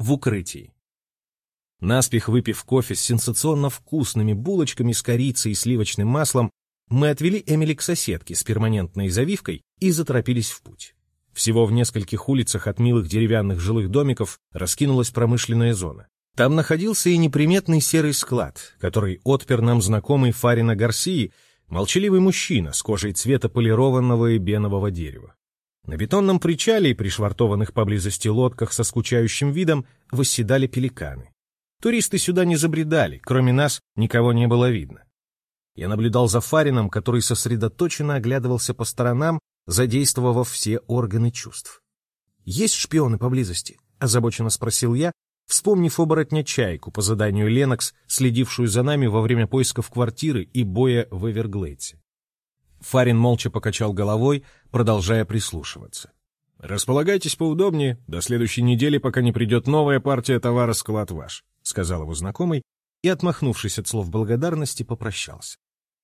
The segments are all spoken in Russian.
в укрытии. Наспех выпив кофе с сенсационно вкусными булочками с корицей и сливочным маслом, мы отвели Эмили к соседке с перманентной завивкой и заторопились в путь. Всего в нескольких улицах от милых деревянных жилых домиков раскинулась промышленная зона. Там находился и неприметный серый склад, который отпер нам знакомый Фарина Гарсии, молчаливый мужчина с кожей цвета полированного и бенового дерева. На бетонном причале и пришвартованных поблизости лодках со скучающим видом восседали пеликаны. Туристы сюда не забредали, кроме нас никого не было видно. Я наблюдал за Фарином, который сосредоточенно оглядывался по сторонам, задействовав все органы чувств. «Есть шпионы поблизости?» — озабоченно спросил я, вспомнив оборотня Чайку по заданию Ленокс, следившую за нами во время поисков квартиры и боя в Эверглейдсе. Фарин молча покачал головой, продолжая прислушиваться. «Располагайтесь поудобнее, до следующей недели, пока не придет новая партия товара «Склад ваш», — сказал его знакомый, и, отмахнувшись от слов благодарности, попрощался.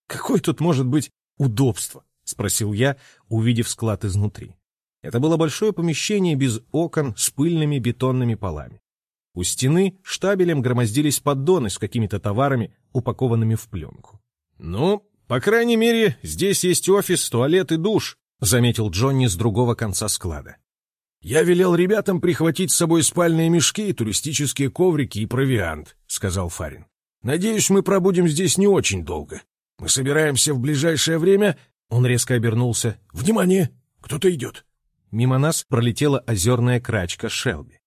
«Какое тут может быть удобство?» — спросил я, увидев склад изнутри. Это было большое помещение без окон с пыльными бетонными полами. У стены штабелем громоздились поддоны с какими-то товарами, упакованными в пленку. «Ну, по крайней мере, здесь есть офис, туалет и душ», — заметил Джонни с другого конца склада. «Я велел ребятам прихватить с собой спальные мешки, туристические коврики и провиант», — сказал Фарин. «Надеюсь, мы пробудем здесь не очень долго. Мы собираемся в ближайшее время...» Он резко обернулся. «Внимание! Кто-то идет!» Мимо нас пролетела озерная крачка Шелби.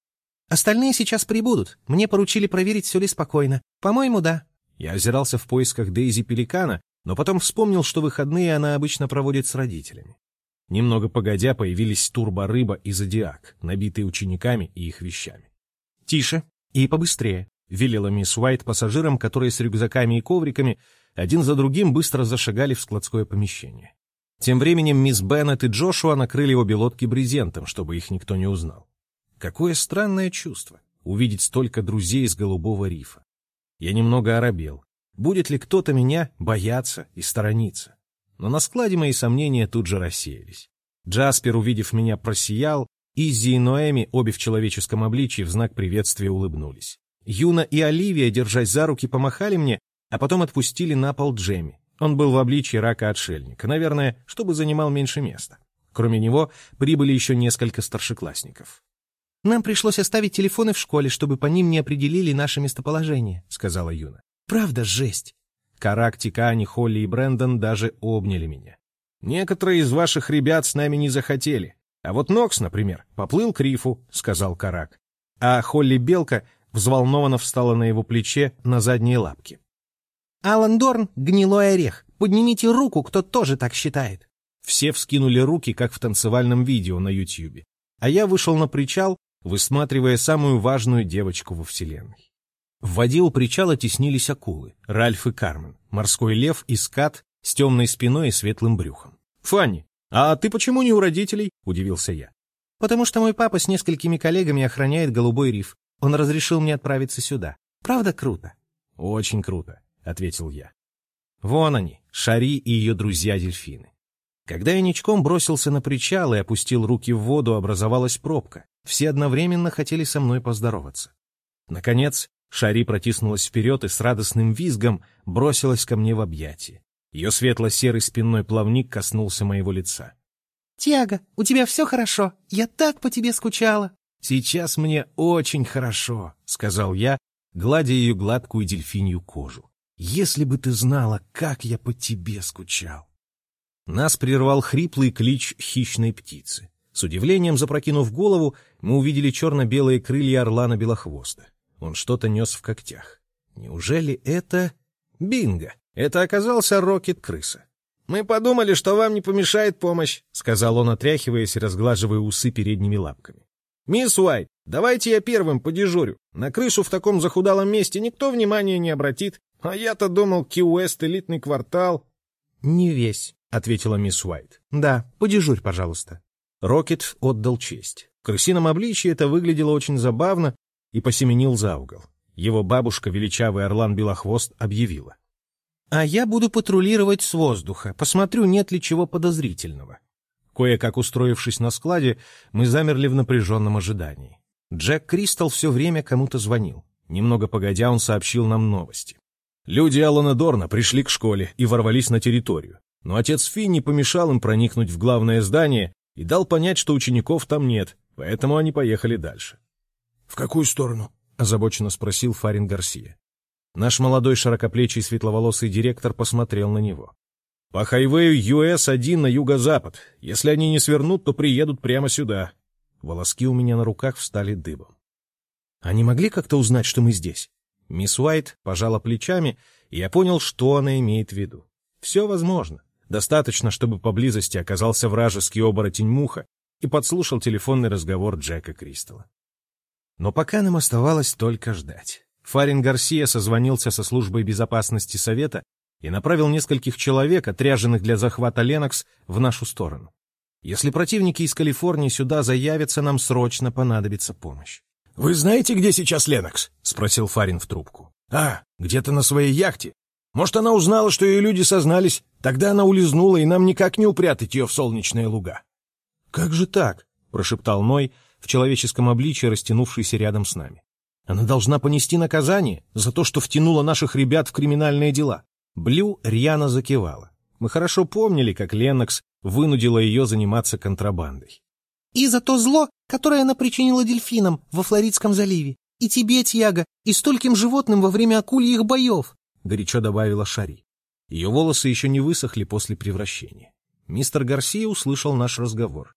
«Остальные сейчас прибудут. Мне поручили проверить, все ли спокойно. По-моему, да». Я озирался в поисках Дейзи Пеликана, но потом вспомнил, что выходные она обычно проводит с родителями. Немного погодя появились Турбо-рыба и Зодиак, набитые учениками и их вещами. «Тише и побыстрее», — велела мисс Уайт пассажирам, которые с рюкзаками и ковриками один за другим быстро зашагали в складское помещение. Тем временем мисс Беннет и Джошуа накрыли обе лодки брезентом, чтобы их никто не узнал. Какое странное чувство — увидеть столько друзей из Голубого рифа. Я немного оробел. Будет ли кто-то меня бояться и сторониться? Но на складе мои сомнения тут же рассеялись. Джаспер, увидев меня, просиял, Изи и Ноэми, обе в человеческом обличии, в знак приветствия улыбнулись. Юна и Оливия, держась за руки, помахали мне, а потом отпустили на пол Джемми. Он был в обличии рака-отшельника, наверное, чтобы занимал меньше места. Кроме него прибыли еще несколько старшеклассников. «Нам пришлось оставить телефоны в школе, чтобы по ним не определили наше местоположение», — сказала Юна. «Правда, жесть. Карак, Тикани, Холли и Брэндон даже обняли меня. «Некоторые из ваших ребят с нами не захотели. А вот Нокс, например, поплыл к рифу», — сказал Карак. А Холли Белка взволнованно встала на его плече на задние лапки. «Алан Дорн — гнилой орех. Поднимите руку, кто тоже так считает». Все вскинули руки, как в танцевальном видео на Ютьюбе. А я вышел на причал, высматривая самую важную девочку во Вселенной. В воде у причала теснились акулы, Ральф и Кармен, морской лев и скат с темной спиной и светлым брюхом. «Фанни, а ты почему не у родителей?» — удивился я. «Потому что мой папа с несколькими коллегами охраняет Голубой риф. Он разрешил мне отправиться сюда. Правда круто?» «Очень круто», — ответил я. Вон они, Шари и ее друзья-дельфины. Когда я ничком бросился на причал и опустил руки в воду, образовалась пробка. Все одновременно хотели со мной поздороваться. Наконец, Шари протиснулась вперед и с радостным визгом бросилась ко мне в объятия. Ее светло-серый спинной плавник коснулся моего лица. «Тиаго, у тебя все хорошо? Я так по тебе скучала!» «Сейчас мне очень хорошо», — сказал я, гладя ее гладкую дельфинью кожу. «Если бы ты знала, как я по тебе скучал!» Нас прервал хриплый клич хищной птицы. С удивлением запрокинув голову, мы увидели черно-белые крылья орлана-белохвоста. Он что-то нес в когтях. Неужели это... Бинго! Это оказался Рокет-крыса. «Мы подумали, что вам не помешает помощь», — сказал он, отряхиваясь и разглаживая усы передними лапками. «Мисс Уайт, давайте я первым подежурю. На крышу в таком захудалом месте никто внимания не обратит. А я-то думал, Ки-Уэст — элитный квартал». «Не весь», — ответила мисс Уайт. «Да, подежурь, пожалуйста». Рокет отдал честь. В крысином обличье это выглядело очень забавно, и посеменил за угол. Его бабушка, величавый орлан Белохвост, объявила. «А я буду патрулировать с воздуха, посмотрю, нет ли чего подозрительного». Кое-как устроившись на складе, мы замерли в напряженном ожидании. Джек Кристал все время кому-то звонил. Немного погодя, он сообщил нам новости. Люди Алана Дорна пришли к школе и ворвались на территорию. Но отец Финни помешал им проникнуть в главное здание и дал понять, что учеников там нет, поэтому они поехали дальше. — В какую сторону? — озабоченно спросил Фарин Гарсия. Наш молодой широкоплечий светловолосый директор посмотрел на него. «По хайвею ЮС-1 на юго-запад. Если они не свернут, то приедут прямо сюда». Волоски у меня на руках встали дыбом. «Они могли как-то узнать, что мы здесь?» Мисс Уайт пожала плечами, и я понял, что она имеет в виду. «Все возможно. Достаточно, чтобы поблизости оказался вражеский оборотень Муха и подслушал телефонный разговор Джека Кристалла. Но пока нам оставалось только ждать. Фарин Гарсия созвонился со службой безопасности Совета и направил нескольких человек, отряженных для захвата Ленокс, в нашу сторону. Если противники из Калифорнии сюда заявятся, нам срочно понадобится помощь. «Вы знаете, где сейчас Ленокс?» — спросил Фарин в трубку. «А, где-то на своей яхте. Может, она узнала, что ее люди сознались, тогда она улизнула, и нам никак не упрятать ее в солнечные луга». «Как же так?» — прошептал Ной в человеческом обличии, растянувшийся рядом с нами. «Она должна понести наказание за то, что втянула наших ребят в криминальные дела». Блю рьяно закивала. Мы хорошо помнили, как Леннокс вынудила ее заниматься контрабандой. «И за то зло, которое она причинила дельфинам во Флоридском заливе, и тебе, Тьяго, и стольким животным во время акульих боев», — горячо добавила Шари. Ее волосы еще не высохли после превращения. Мистер Гарсия услышал наш разговор.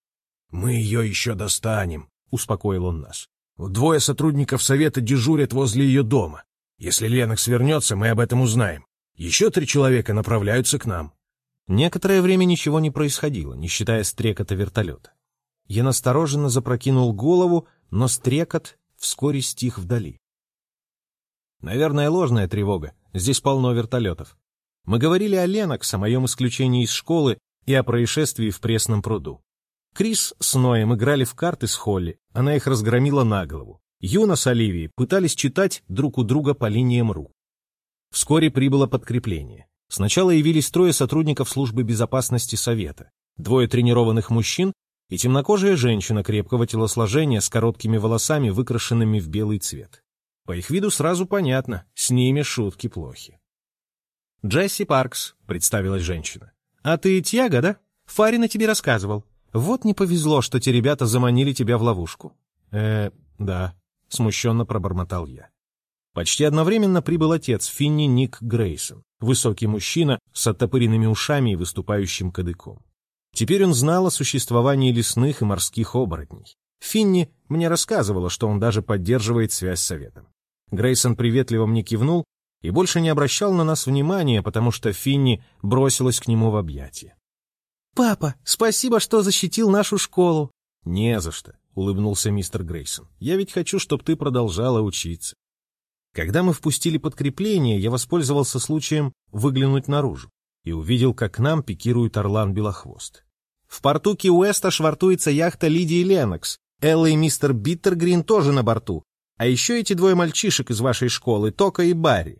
«Мы ее еще достанем», — успокоил он нас. «Двое сотрудников совета дежурят возле ее дома. Если Ленокс вернется, мы об этом узнаем. Еще три человека направляются к нам». Некоторое время ничего не происходило, не считая стрекота вертолета. Я настороженно запрокинул голову, но стрекот вскоре стих вдали. Наверное, ложная тревога. Здесь полно вертолетов. Мы говорили о Ленокс, о моем исключении из школы и о происшествии в пресном пруду. Крис с Ноем играли в карты с Холли, она их разгромила на голову. Юна с Оливией пытались читать друг у друга по линиям рук. Вскоре прибыло подкрепление. Сначала явились трое сотрудников службы безопасности Совета, двое тренированных мужчин и темнокожая женщина крепкого телосложения с короткими волосами, выкрашенными в белый цвет. По их виду сразу понятно, с ними шутки плохи. «Джесси Паркс», — представилась женщина. «А ты Тьяга, да? Фарина тебе рассказывал. Вот не повезло, что те ребята заманили тебя в ловушку». «Э, да», — смущенно пробормотал я. Почти одновременно прибыл отец Финни Ник Грейсон, высокий мужчина с оттопыренными ушами и выступающим кадыком. Теперь он знал о существовании лесных и морских оборотней. Финни мне рассказывала, что он даже поддерживает связь с советом. Грейсон приветливо мне кивнул и больше не обращал на нас внимания, потому что Финни бросилась к нему в объятия. «Папа, спасибо, что защитил нашу школу!» «Не за что», — улыбнулся мистер Грейсон. «Я ведь хочу, чтобы ты продолжала учиться». Когда мы впустили подкрепление, я воспользовался случаем выглянуть наружу и увидел, как к нам пикирует Орлан Белохвост. В порту Ки-Уэста швартуется яхта Лидии Ленокс. Элла и мистер Биттергрин тоже на борту. А еще эти двое мальчишек из вашей школы, Тока и Барри.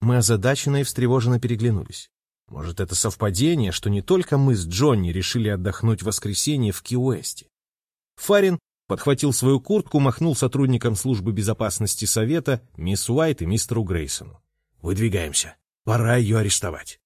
Мы озадаченно и встревоженно переглянулись. Может, это совпадение, что не только мы с Джонни решили отдохнуть в воскресенье в Ки-Уэсте. Фарин подхватил свою куртку, махнул сотрудникам службы безопасности совета, мисс Уайт и мистеру Грейсону. «Выдвигаемся. Пора ее арестовать».